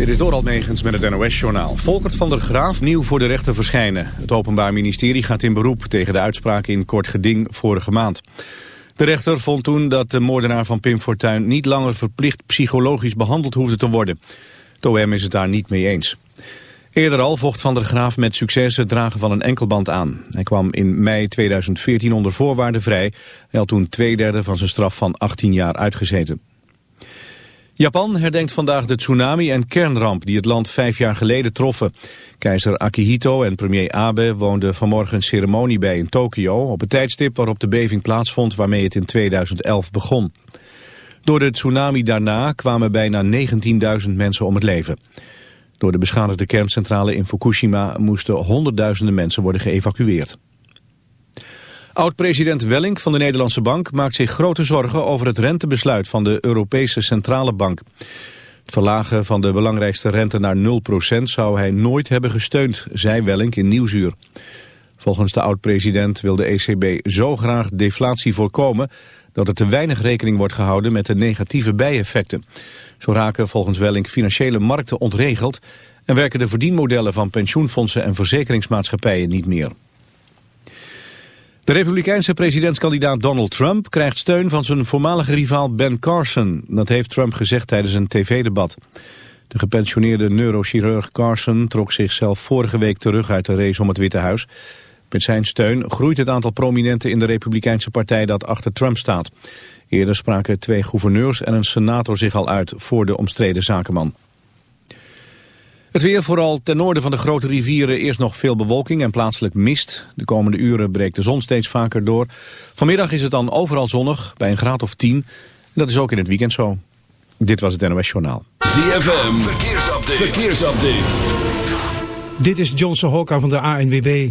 Dit is Doral Megens met het NOS-journaal. Volkert van der Graaf nieuw voor de rechter verschijnen. Het Openbaar Ministerie gaat in beroep tegen de uitspraak in kort geding vorige maand. De rechter vond toen dat de moordenaar van Pim Fortuyn niet langer verplicht psychologisch behandeld hoefde te worden. De OM is het daar niet mee eens. Eerder al vocht Van der Graaf met succes het dragen van een enkelband aan. Hij kwam in mei 2014 onder voorwaarden vrij. Hij had toen twee derde van zijn straf van 18 jaar uitgezeten. Japan herdenkt vandaag de tsunami en kernramp die het land vijf jaar geleden troffen. Keizer Akihito en premier Abe woonden vanmorgen een ceremonie bij in Tokio... op het tijdstip waarop de beving plaatsvond waarmee het in 2011 begon. Door de tsunami daarna kwamen bijna 19.000 mensen om het leven. Door de beschadigde kerncentrale in Fukushima moesten honderdduizenden mensen worden geëvacueerd. Oud-president Welling van de Nederlandse Bank maakt zich grote zorgen over het rentebesluit van de Europese Centrale Bank. Het verlagen van de belangrijkste rente naar 0% zou hij nooit hebben gesteund, zei Welling in Nieuwsuur. Volgens de oud-president wil de ECB zo graag deflatie voorkomen dat er te weinig rekening wordt gehouden met de negatieve bijeffecten. Zo raken volgens Welling financiële markten ontregeld en werken de verdienmodellen van pensioenfondsen en verzekeringsmaatschappijen niet meer. De republikeinse presidentskandidaat Donald Trump krijgt steun van zijn voormalige rivaal Ben Carson. Dat heeft Trump gezegd tijdens een tv-debat. De gepensioneerde neurochirurg Carson trok zichzelf vorige week terug uit de race om het Witte Huis. Met zijn steun groeit het aantal prominenten in de republikeinse partij dat achter Trump staat. Eerder spraken twee gouverneurs en een senator zich al uit voor de omstreden zakenman. Het weer vooral ten noorden van de grote rivieren eerst nog veel bewolking en plaatselijk mist. De komende uren breekt de zon steeds vaker door. Vanmiddag is het dan overal zonnig, bij een graad of 10. Dat is ook in het weekend zo. Dit was het NOS Journaal. ZFM, verkeersupdate. verkeersupdate. Dit is Johnson Hokka van de ANWB.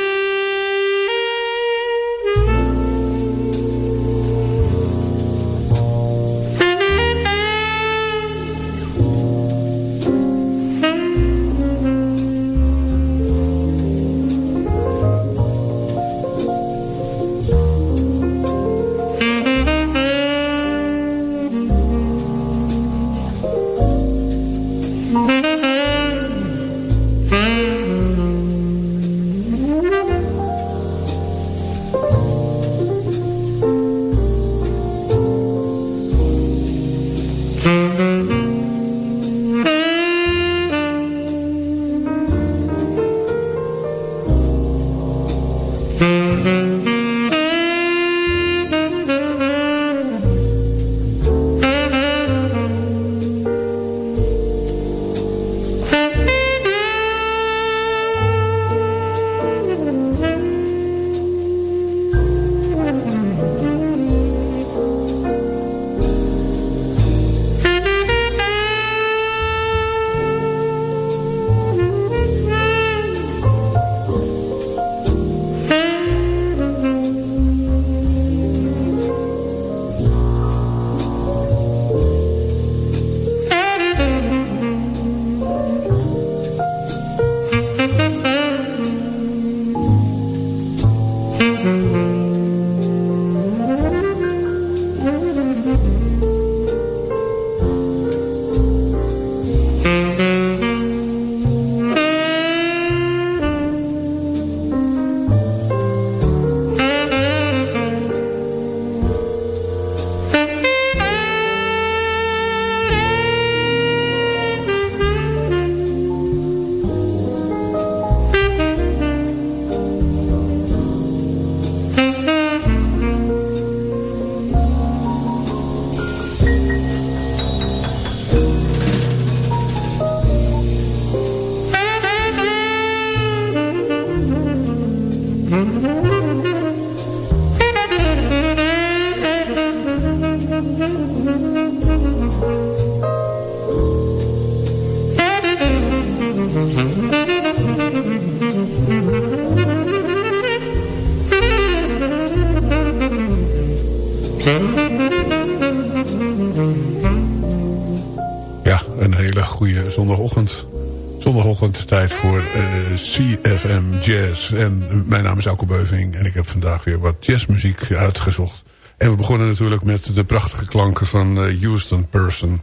CFM Jazz. En mijn naam is Alko Beuving en ik heb vandaag weer wat jazzmuziek uitgezocht. En we begonnen natuurlijk met de prachtige klanken van uh, Houston Person.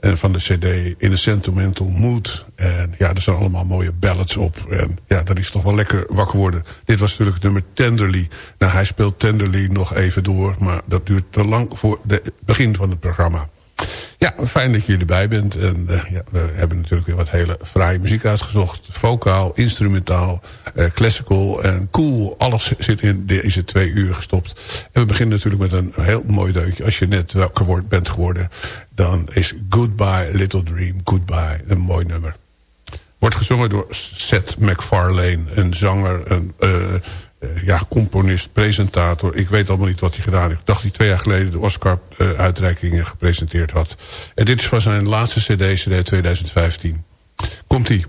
En van de cd In a Sentimental Mood. En ja, er zijn allemaal mooie ballads op. En ja, dat is toch wel lekker wakker worden. Dit was natuurlijk het nummer Tenderly. Nou, hij speelt Tenderly nog even door. Maar dat duurt te lang voor het begin van het programma. Ja, fijn dat je erbij bent. En uh, ja, we hebben natuurlijk weer wat hele fraaie muziek uitgezocht. Vocaal, instrumentaal, uh, classical en cool. Alles zit in deze twee uur gestopt. En we beginnen natuurlijk met een heel mooi deuntje. Als je net wakker bent geworden, dan is Goodbye Little Dream, Goodbye, een mooi nummer. Wordt gezongen door Seth MacFarlane, een zanger, een... Uh, ja, componist, presentator. Ik weet allemaal niet wat hij gedaan heeft. Ik dacht hij twee jaar geleden de Oscar-uitreikingen gepresenteerd had. En dit is van zijn laatste cd, cd 2015. Komt-ie.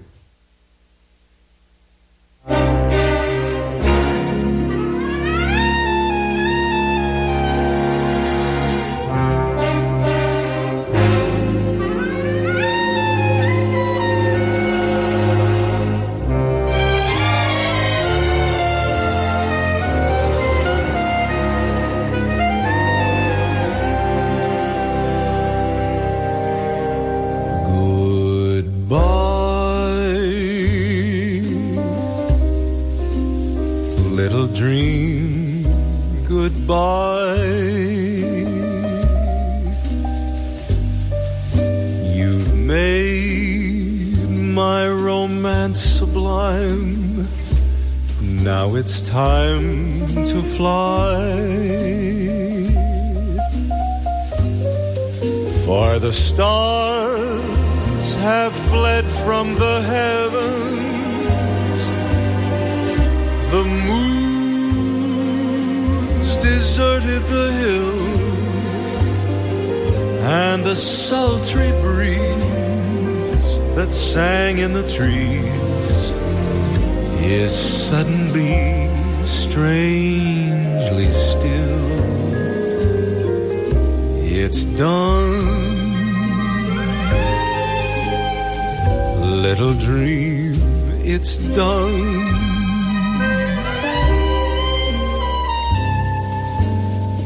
Little dream, it's done.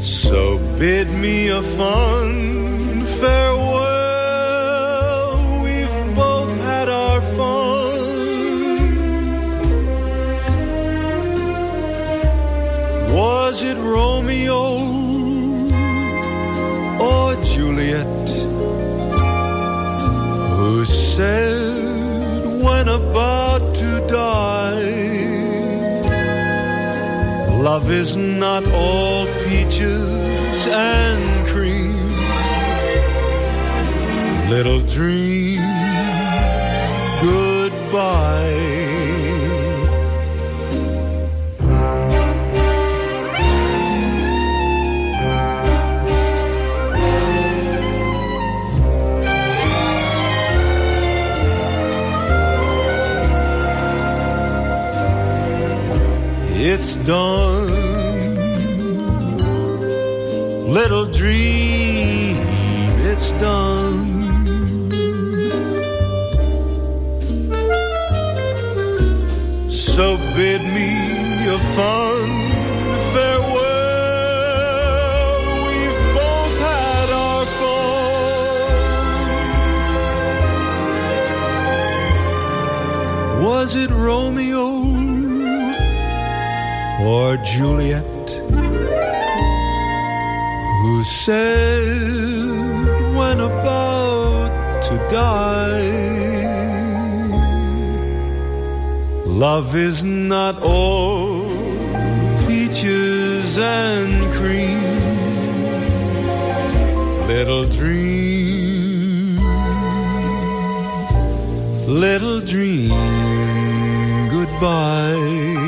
So bid me a fond farewell. We've both had our fun. Was it Romeo? Love is not all peaches and cream. Little dream, it's done. Little dream, it's done. So bid me a fond farewell. We've both had our fun. Was it Romeo? Or Juliet, who said when about to die, love is not all peaches and cream, little dream, little dream, goodbye.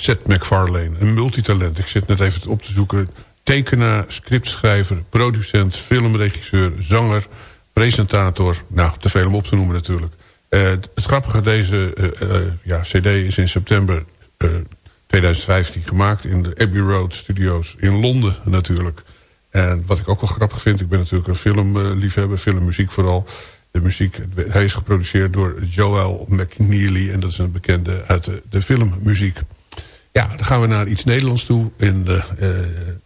Seth MacFarlane, een multitalent. Ik zit net even op te zoeken. tekenaar, scriptschrijver, producent, filmregisseur, zanger, presentator. Nou, te veel om op te noemen natuurlijk. Uh, het grappige, deze uh, ja, cd is in september 2015 gemaakt... in de Abbey Road Studios in Londen natuurlijk. En wat ik ook wel grappig vind... ik ben natuurlijk een filmliefhebber, filmmuziek vooral... De muziek, hij is geproduceerd door Joel McNeely... en dat is een bekende uit de filmmuziek. Ja, dan gaan we naar iets Nederlands toe. In de uh,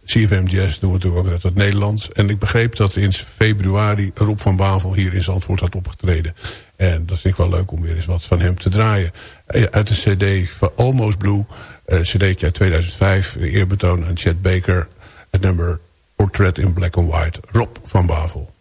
CFM Jazz doen we natuurlijk ook het Nederlands. En ik begreep dat in februari Rob van Bavel hier in Zandvoort had opgetreden. En dat vind ik wel leuk om weer eens wat van hem te draaien. Eh, uit de cd van Almost Blue, uh, cd uit 2005. Eerbetoon aan Chet Baker. Het nummer Portrait in Black and White. Rob van Bavel.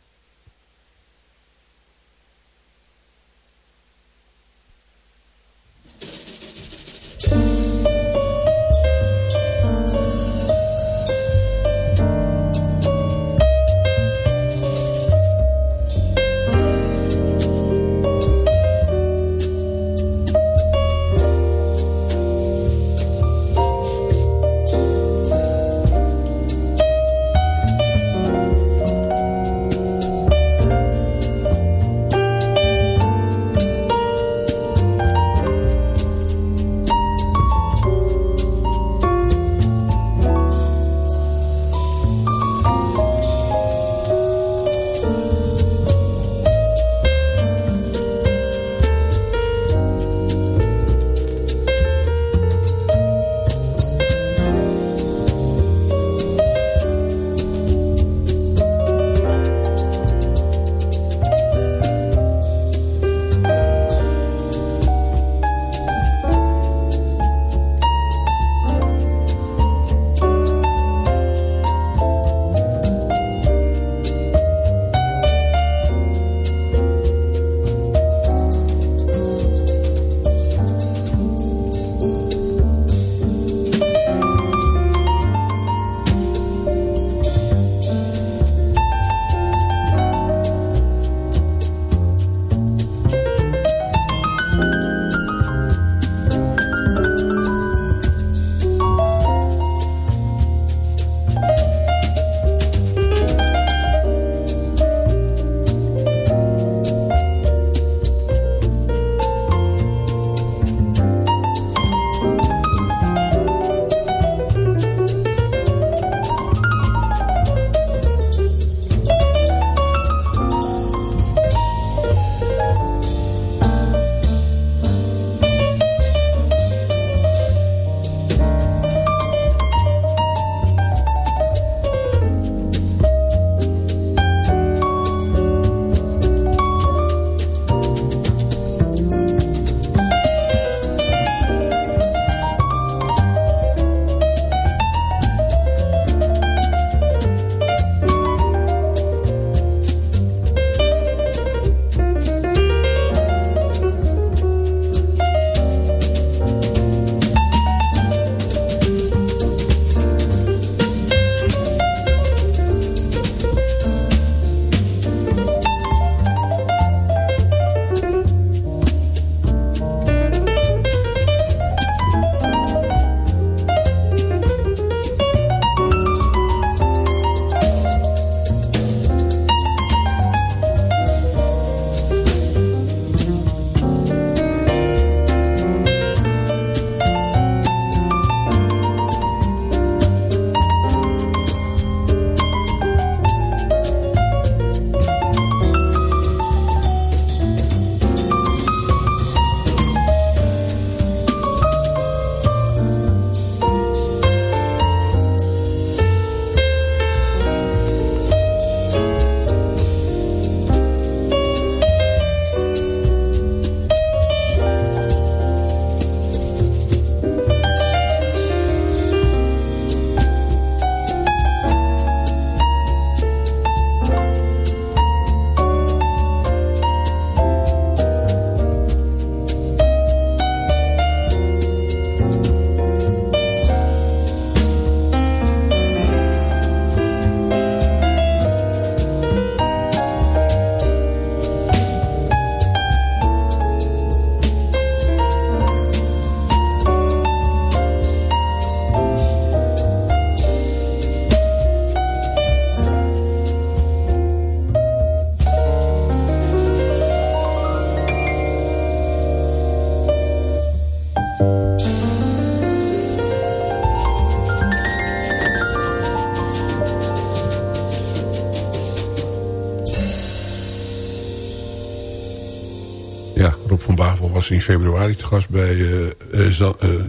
In februari te gast bij uh,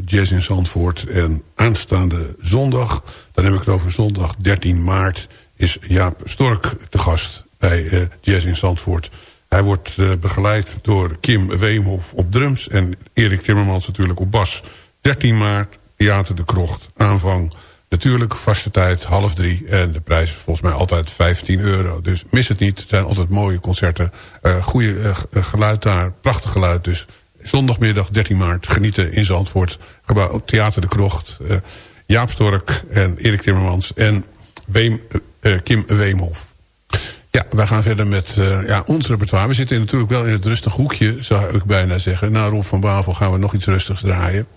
Jazz in Zandvoort. En aanstaande zondag, dan heb ik het over zondag 13 maart... is Jaap Stork te gast bij Jazz in Zandvoort. Hij wordt begeleid door Kim Weemhof op drums... en Erik Timmermans natuurlijk op bas. 13 maart, Theater de Krocht, aanvang... Natuurlijk, vaste tijd, half drie. En de prijs is volgens mij altijd 15 euro. Dus mis het niet. Het zijn altijd mooie concerten. Uh, goede geluid daar. Prachtig geluid. Dus zondagmiddag 13 maart. Genieten in Zandvoort. Gebouw Theater de Krocht. Uh, Jaap Stork en Erik Timmermans. En Weem, Kim Weemhof. Ja, wij gaan verder met ja, ons repertoire. We zitten natuurlijk wel in het rustig hoekje, zou ik bijna zeggen. Na Rob van Bavel gaan we nog iets rustigs draaien.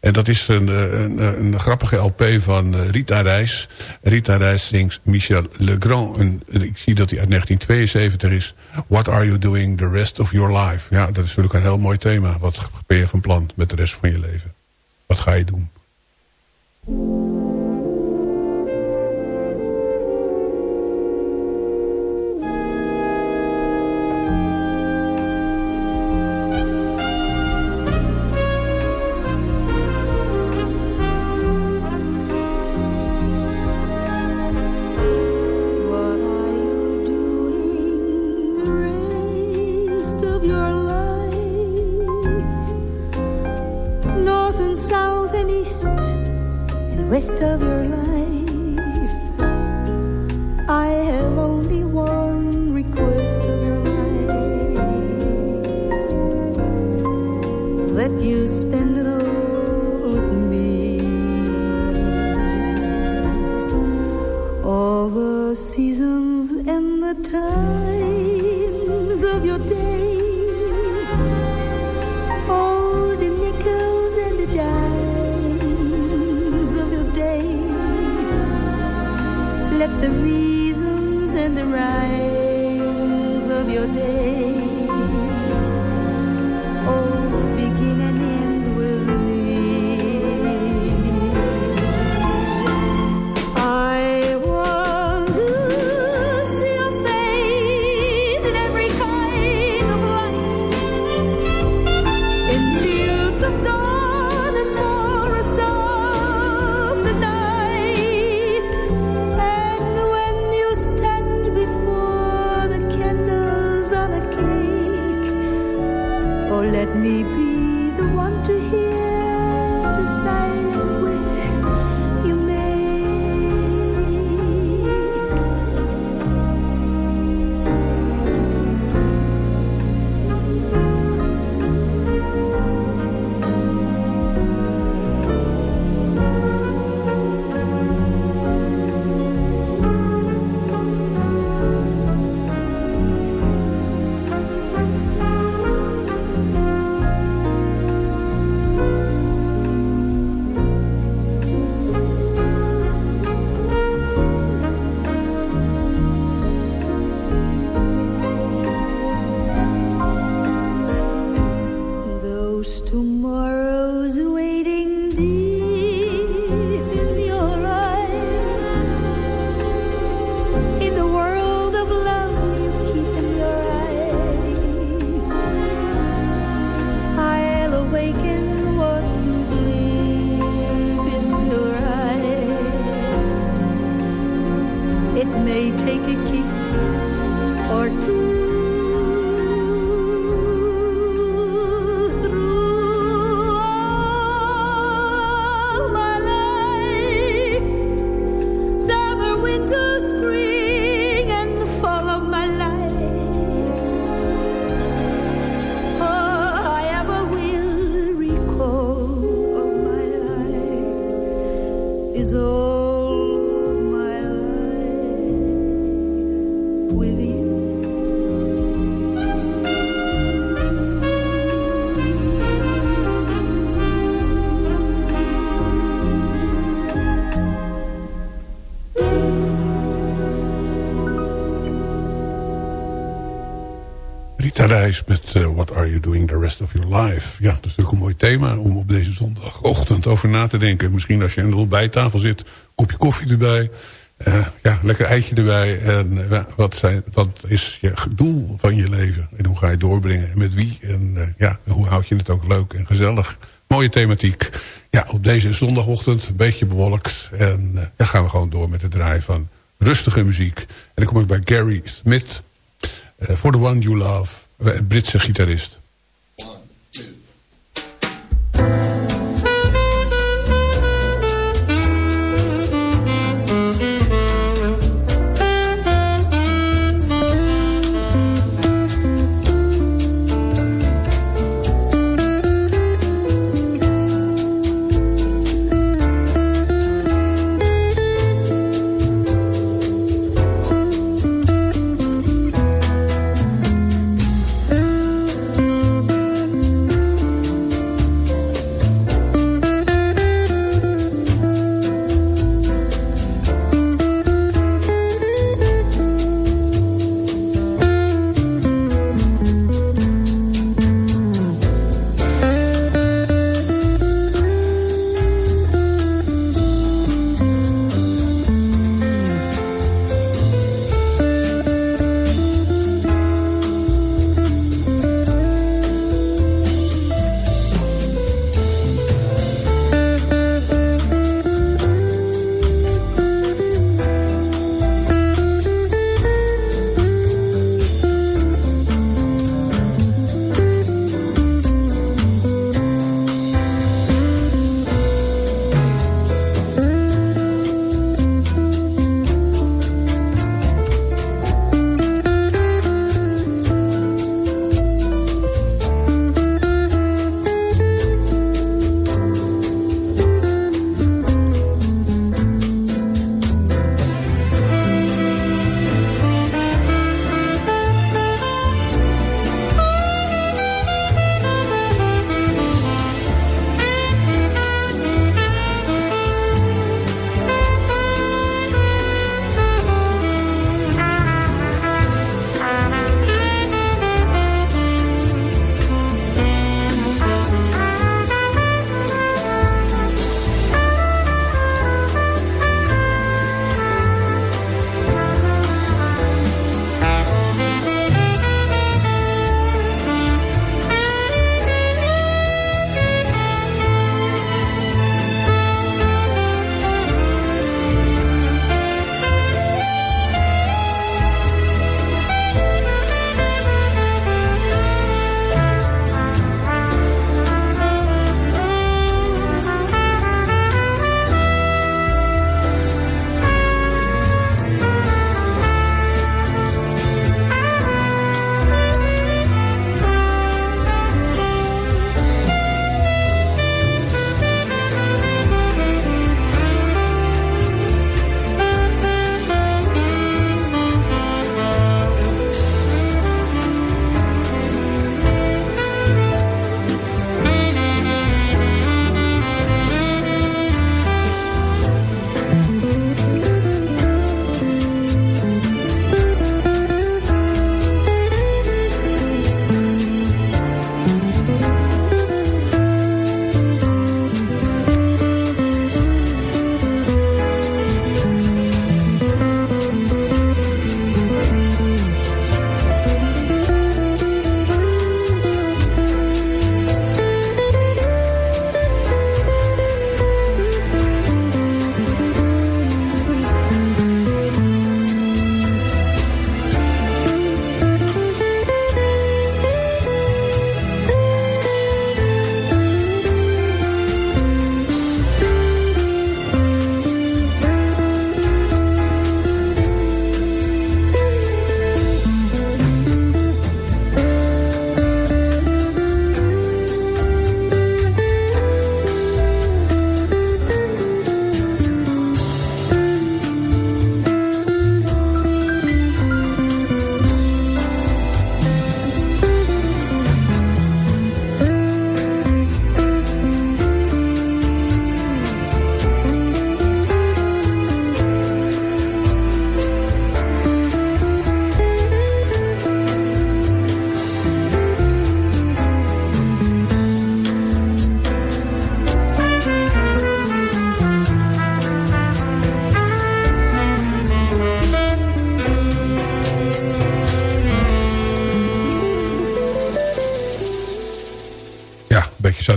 En dat is een, een, een grappige LP van eh, Rita Reis. Rita Reis zingt Michel Legrand. Ik zie dat hij uit 1972 is. What are you doing the rest of your life? Ja, dat is natuurlijk een heel mooi thema. Wat ben je van plan met de rest van je leven? Wat ga je doen? north and south and east and west of your life. I have only one request of your life let you spend it all with me. All the seasons and the time. rhymes of your day. Reis met uh, What Are You Doing The Rest Of Your Life. Ja, dat is natuurlijk een mooi thema om op deze zondagochtend over na te denken. Misschien als je aan de ontbijttafel zit, kopje koffie erbij. Eh, ja, lekker eitje erbij. En eh, wat, zijn, wat is je doel van je leven? En hoe ga je doorbrengen? En met wie? En ja, hoe houd je het ook leuk en gezellig? Mooie thematiek. Ja, op deze zondagochtend, een beetje bewolkt. En dan gaan we gewoon door met het draaien van rustige muziek. En dan kom ik bij Gary Smith. For the One You Love. Een Britse gitarist.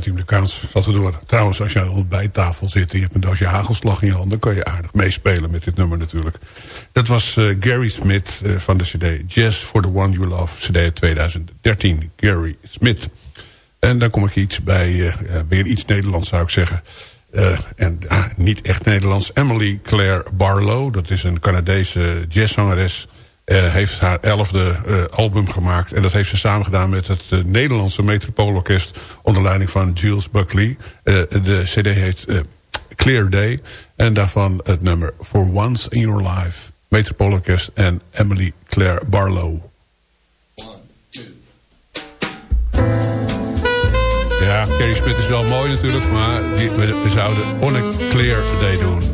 Beetje Zuid-Amerikaans zat er door. Trouwens, als je aan de ontbijttafel zit en je hebt een doosje hagelslag in je hand... dan kan je aardig meespelen met dit nummer natuurlijk. Dat was uh, Gary Smith uh, van de cd Jazz for the One You Love, cd 2013. Gary Smith. En dan kom ik iets bij, uh, weer iets Nederlands zou ik zeggen... En uh, niet echt Nederlands. Emily Claire Barlow, dat is een Canadese jazzzangeres... Uh, heeft haar elfde album gemaakt. En dat heeft ze samen gedaan met het Nederlandse Metropoolorkest... onder leiding van Jules Buckley. de cd heet Clear Day. En daarvan het nummer For Once in Your Life. Metropoolorkest en Emily Claire Barlow. Ja, Kerry Smith is wel mooi natuurlijk, maar die, we, we zouden On a Clear Day doen.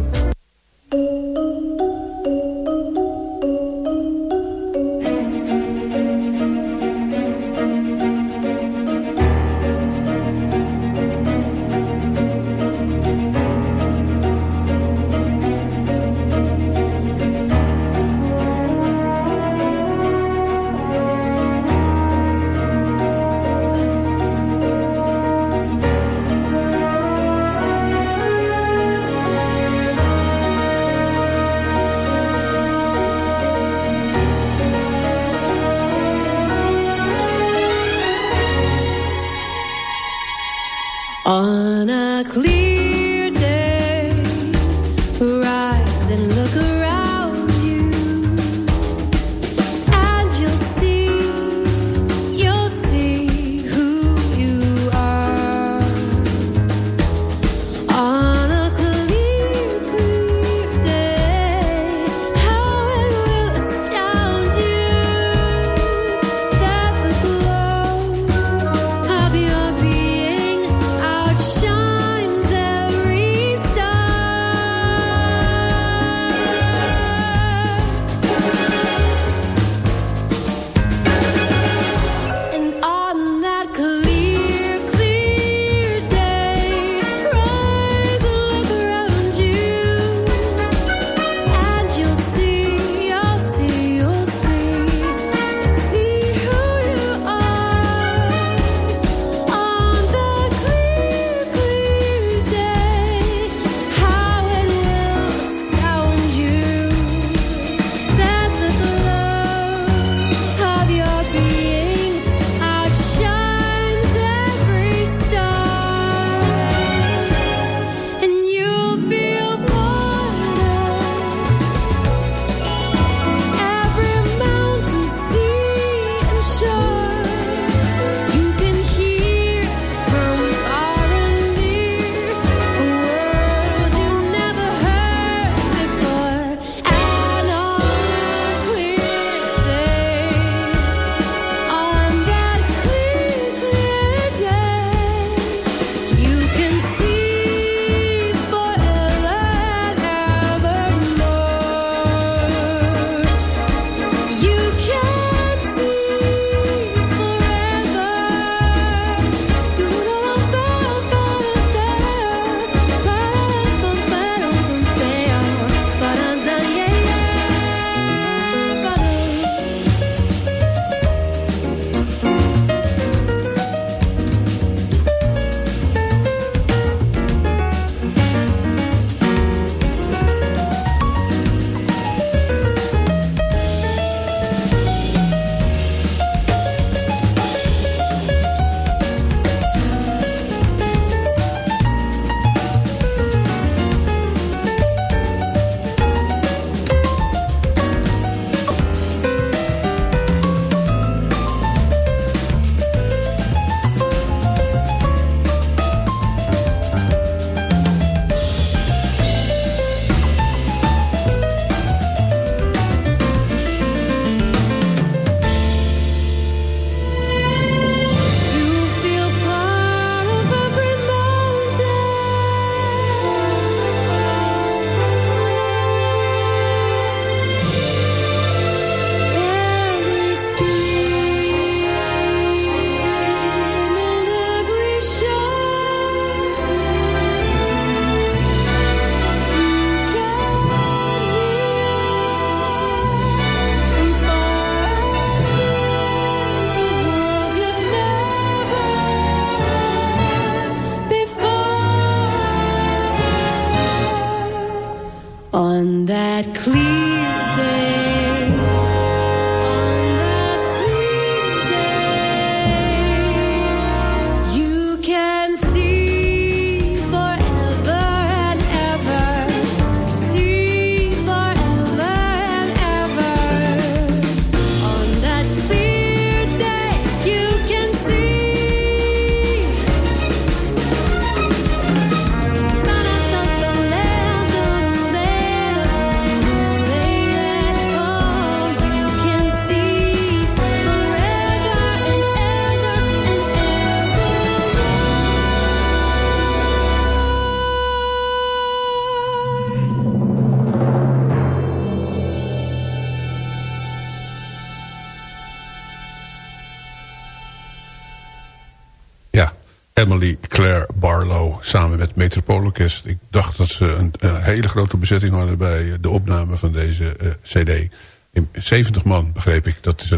Hele grote bezetting hadden bij de opname van deze eh, cd. In 70 man, begreep ik. Dat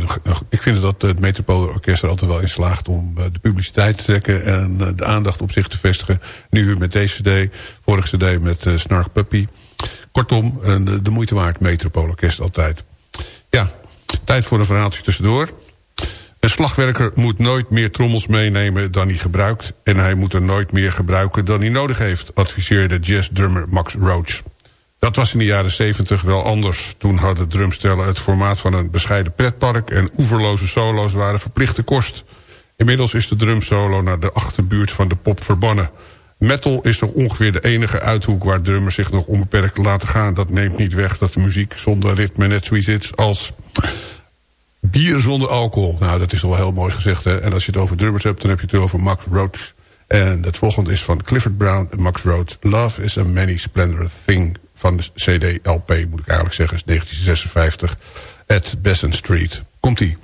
ik vind dat het Metropoolorkest er altijd wel in slaagt... om eh, de publiciteit te trekken en eh, de aandacht op zich te vestigen. Nu met deze cd, vorige cd met Snark Puppy. Kortom, de, de moeite waard Metropoolorkest altijd. Ja, tijd voor een verhaaltje tussendoor. Een slagwerker moet nooit meer trommels meenemen dan hij gebruikt... en hij moet er nooit meer gebruiken dan hij nodig heeft... adviseerde jazzdrummer Max Roach. Dat was in de jaren 70 wel anders. Toen hadden drumstellen het formaat van een bescheiden pretpark... en oeverloze solo's waren verplichte kost. Inmiddels is de drumsolo naar de achterbuurt van de pop verbannen. Metal is nog ongeveer de enige uithoek waar drummers zich nog onbeperkt laten gaan. Dat neemt niet weg dat de muziek zonder ritme net zoiets is als... Bier zonder alcohol. Nou, dat is wel heel mooi gezegd. Hè? En als je het over drummers hebt, dan heb je het over Max Roach. En het volgende is van Clifford Brown en Max Roach. Love is a many splendor thing. Van de CD-LP, moet ik eigenlijk zeggen, is 1956. At Besson Street. Komt-ie.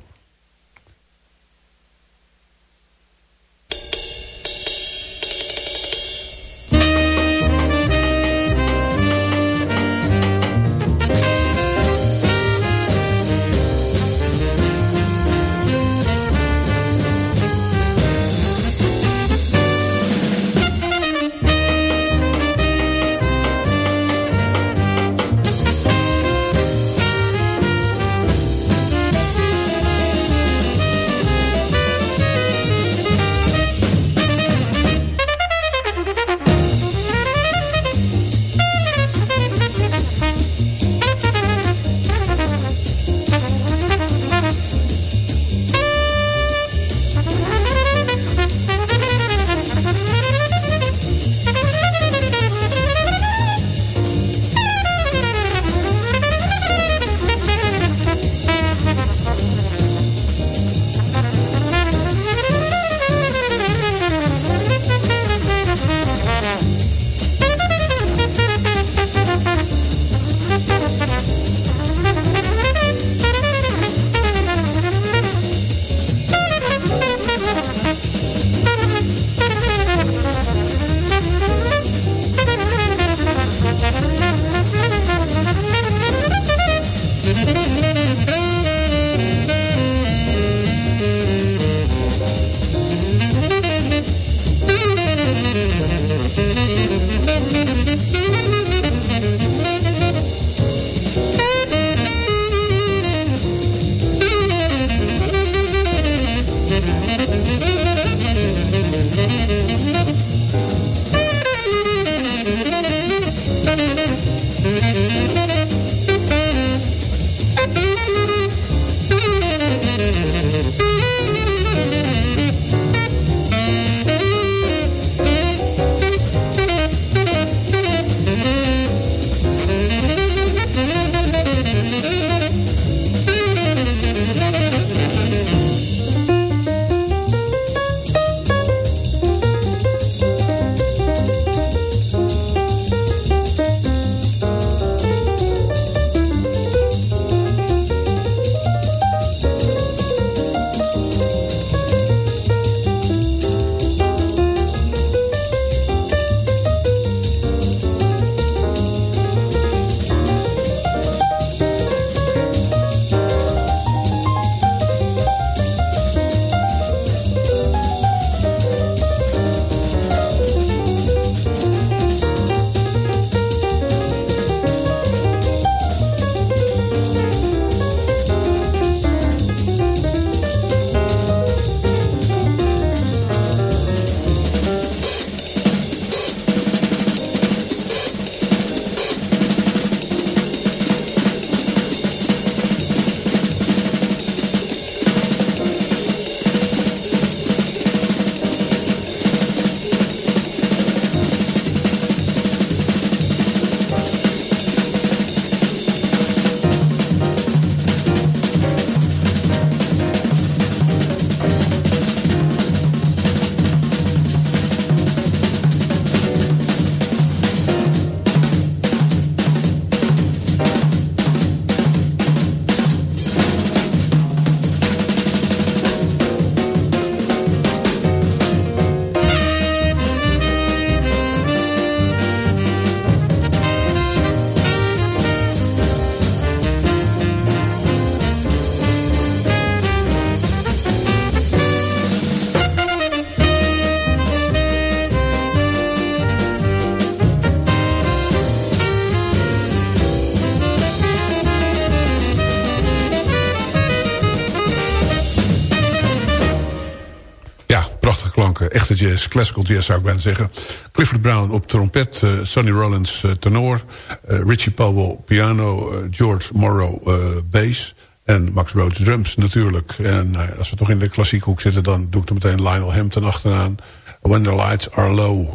Classical jazz zou ik bijna zeggen. Clifford Brown op trompet, uh, Sonny Rollins uh, tenor... Uh, Richie Powell piano, George Morrow bass... en Max Rhodes drums natuurlijk. En als we toch in de klassieke hoek zitten... dan doe ik er meteen Lionel Hampton achteraan. When the Lights Are Low.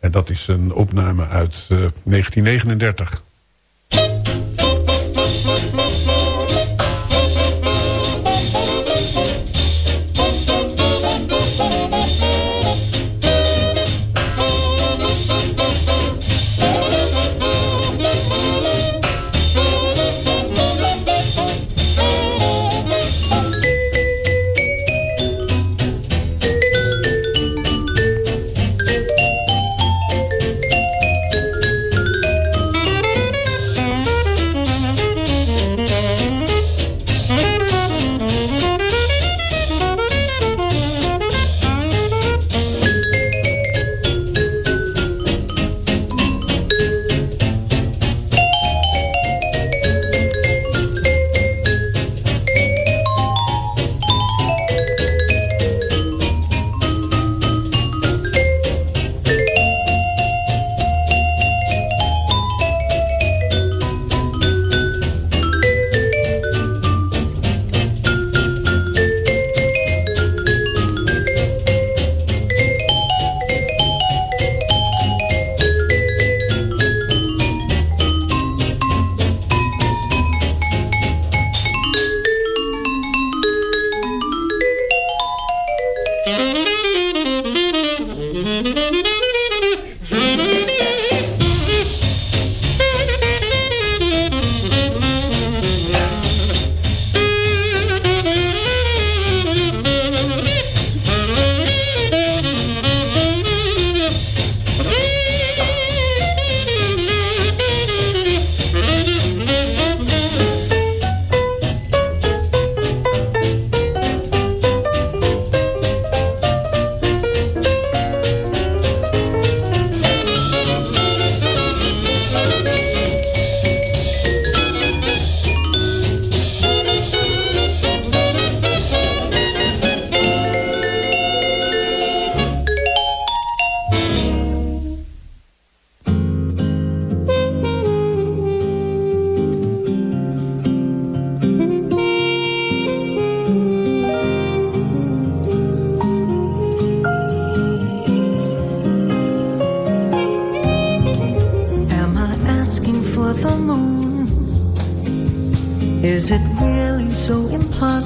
En dat is een opname uit 1939.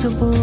impossible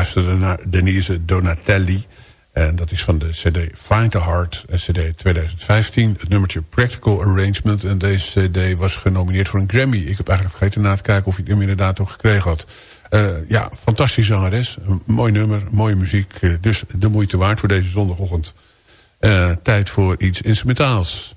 luisterde naar Denise Donatelli. En dat is van de cd Find a Heart, cd 2015. Het nummertje Practical Arrangement. En deze cd was genomineerd voor een Grammy. Ik heb eigenlijk vergeten na te kijken of hij hem inderdaad ook gekregen had. Eh, ja, fantastische zangeres. Een mooi nummer, mooie muziek. Eh, dus de moeite waard voor deze zondagochtend. Eh, tijd voor iets instrumentaals.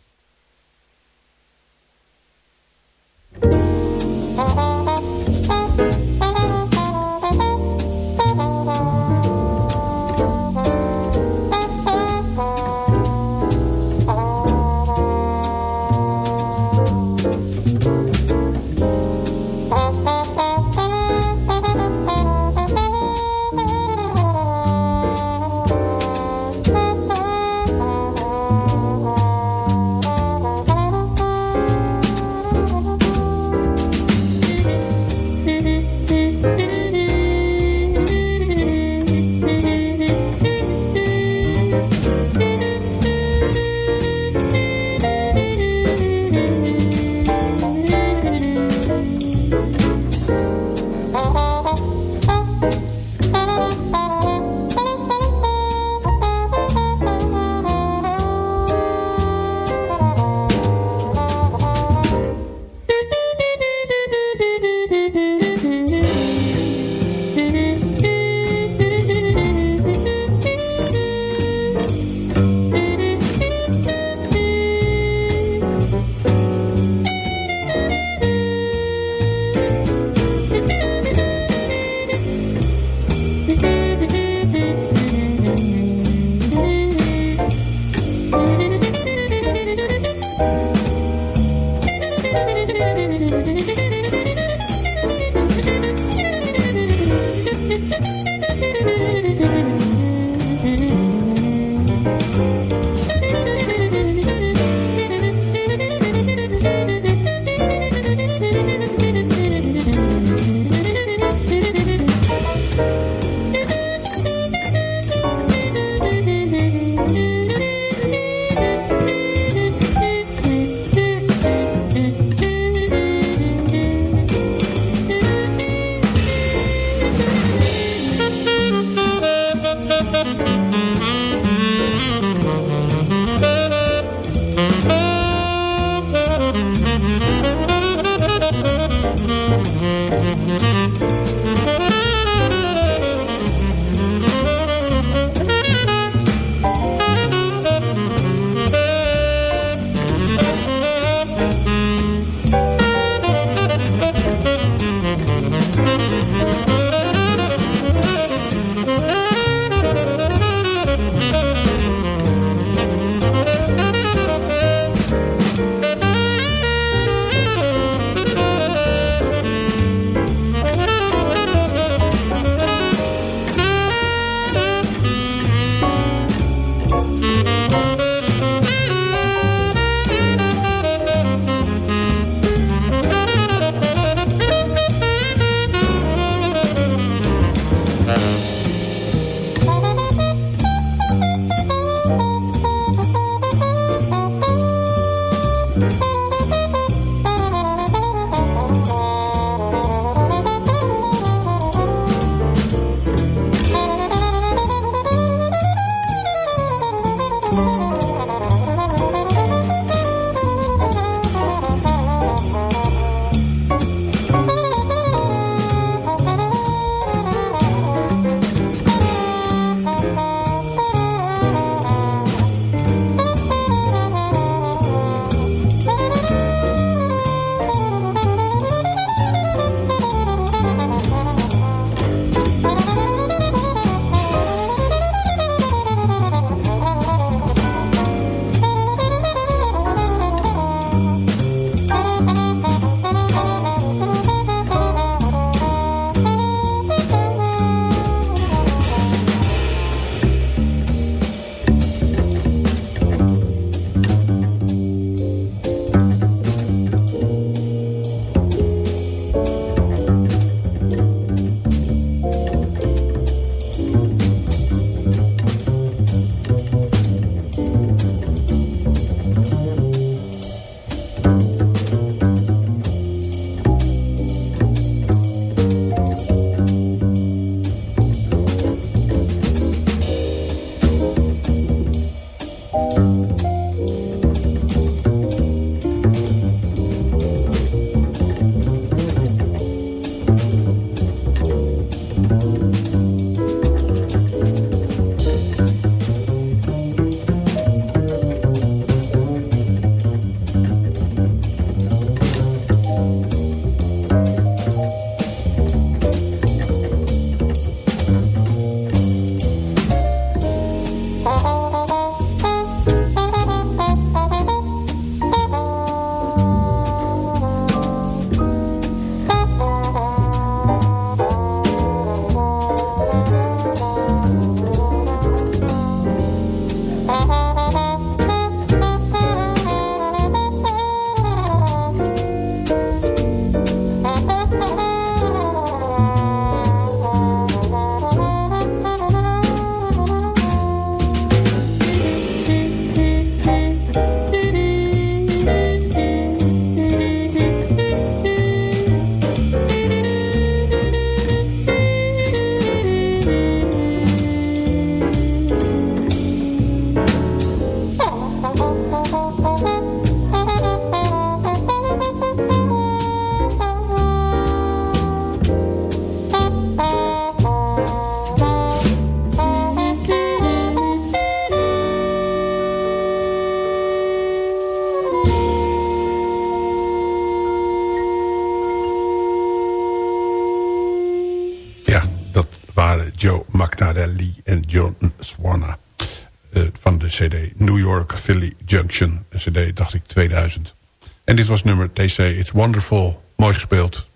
Cd New York Philly Junction. Een cd, dacht ik, 2000. En dit was nummer TC It's Wonderful. Mooi gespeeld.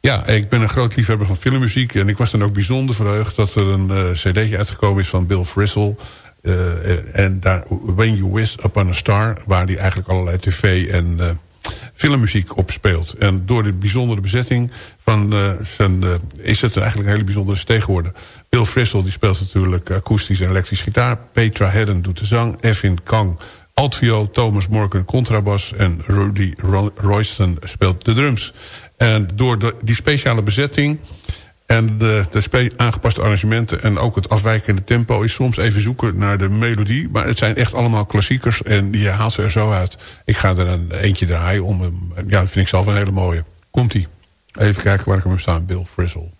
Ja, ik ben een groot liefhebber van filmmuziek. En ik was dan ook bijzonder verheugd dat er een eh, cd'tje uitgekomen is van Bill Frisell. Eh, en daar, When You Wish Upon a Star, waar hij eigenlijk allerlei tv en eh, filmmuziek op speelt. En door de bijzondere bezetting van zijn, is het eigenlijk een hele bijzondere steeg geworden. Bill Frisell die speelt natuurlijk akoestisch en elektrisch gitaar. Petra Hedden doet de zang. Evin Kang altviool. Thomas Morgan contrabas. En Rudy Ro- Royston speelt de drums. En door de, die speciale bezetting... En de, de aangepaste arrangementen en ook het afwijkende tempo... is soms even zoeken naar de melodie. Maar het zijn echt allemaal klassiekers en je haalt ze er zo uit. Ik ga er een eentje draaien om. Ja, dat vind ik zelf een hele mooie. Komt-ie. Even kijken waar ik hem heb staan. Bill Frisell.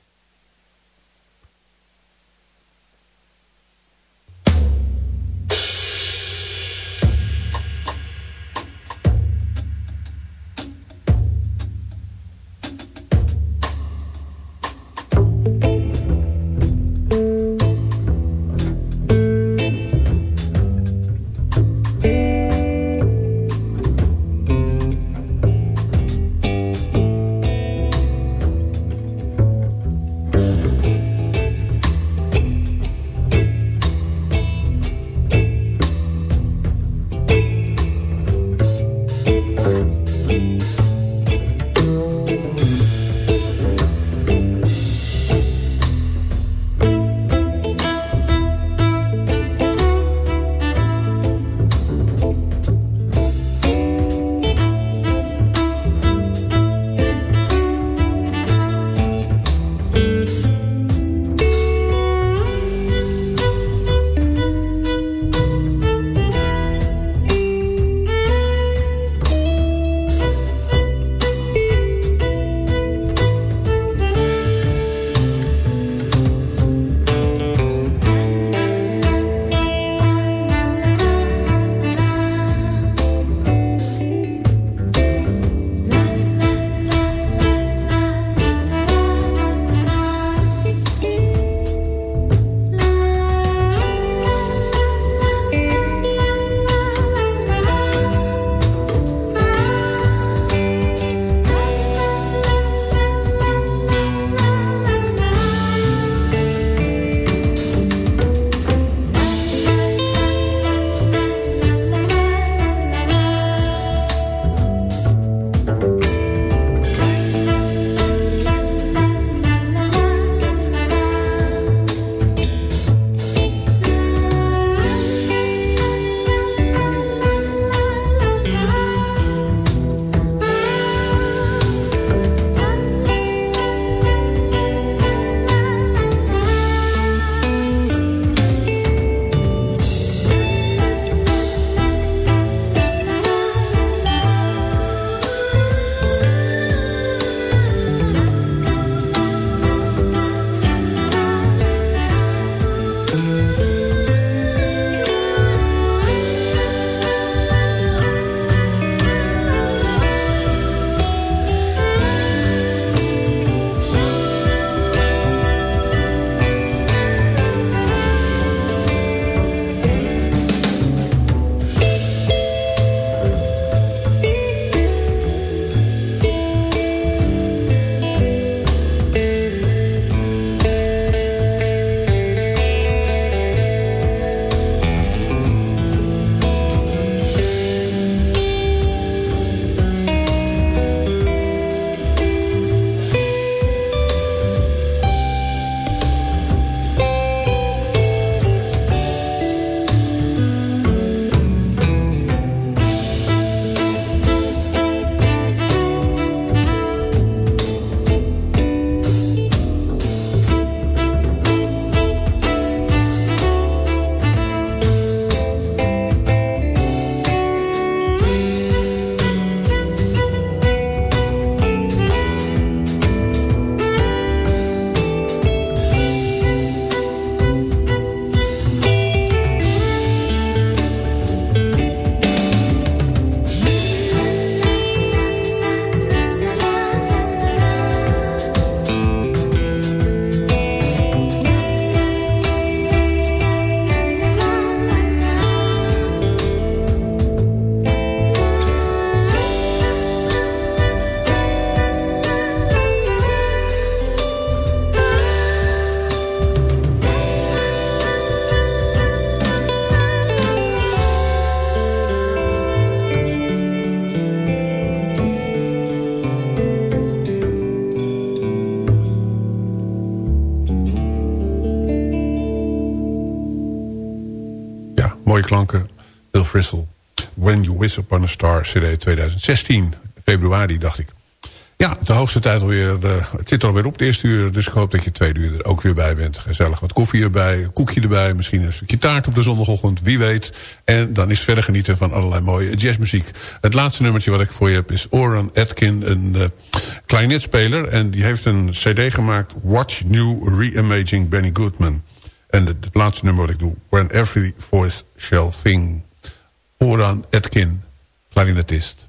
Klanken. Bill Frisell. When You Wish Upon a Star, CD 2016. Februari, dacht ik. Ja, de hoogste tijd alweer. eh, het zit alweer op het eerste uur. Dus ik hoop dat je twee uur er ook weer bij bent. Gezellig wat koffie erbij, koekje erbij. Misschien een stukje taart op de zondagochtend, wie weet. En dan is verder genieten van allerlei mooie jazzmuziek. Het laatste nummertje wat ik voor je heb is Oran Atkin, een klarinetspeler. En die heeft een cd gemaakt, Watch New Reimaging Benny Goodman. En het, laatste nummer wat ik doe, When Every Voice Shall Sing. Oran Atkin, klarinetist.